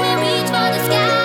We reach for the sky?